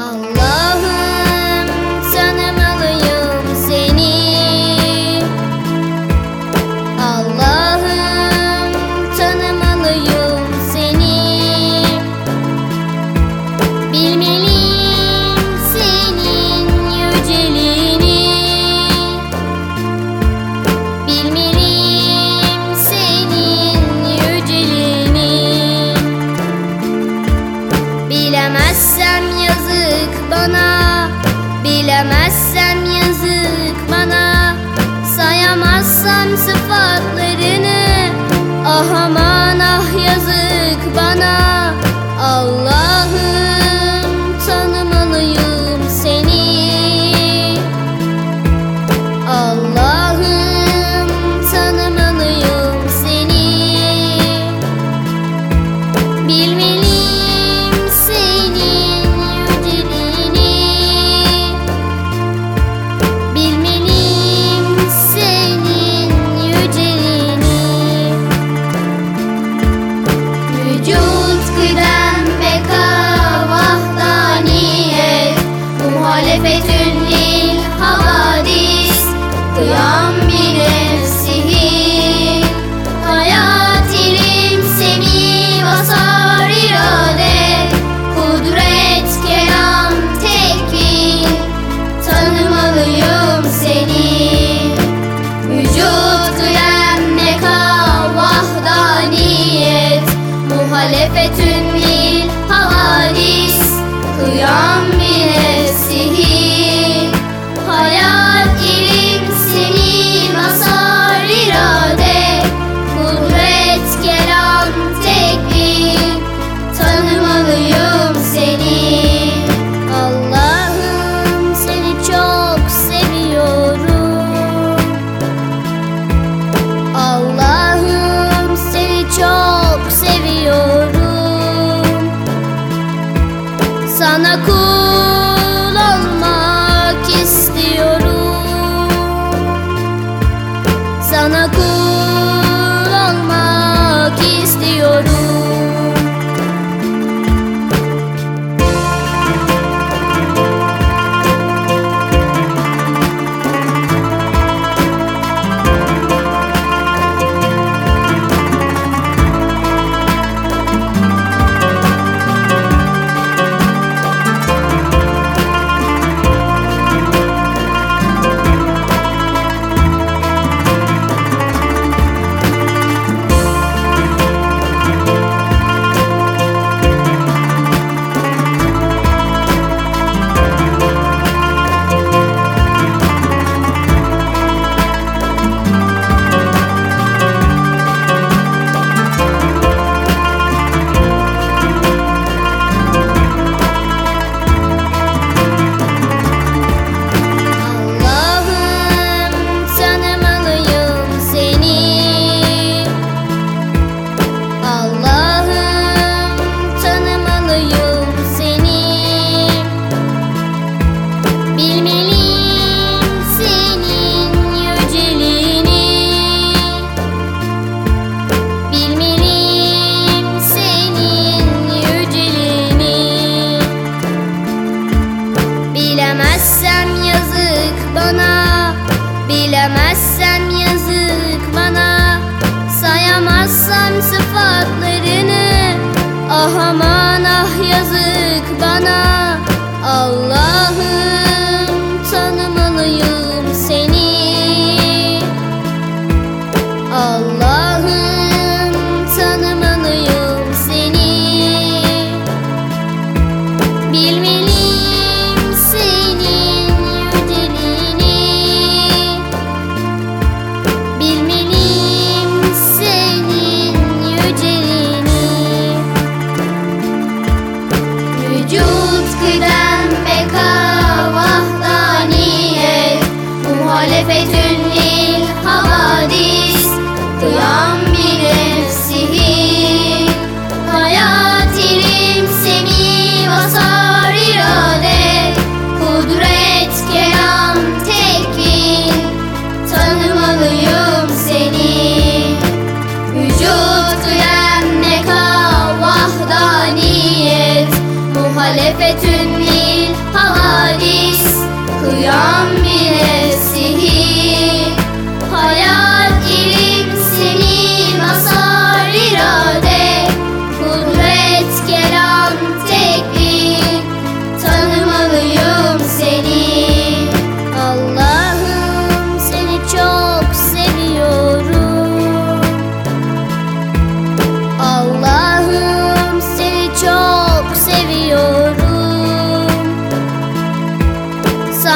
Allah. ona Bilemezsem yazık bana. Sayamazsam sıfır afetün değil havadis kıyam Bilemezsem yazık bana Sayamazsam sıfatlarını. Ah aman ah yazık bana. didn't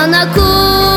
она курит.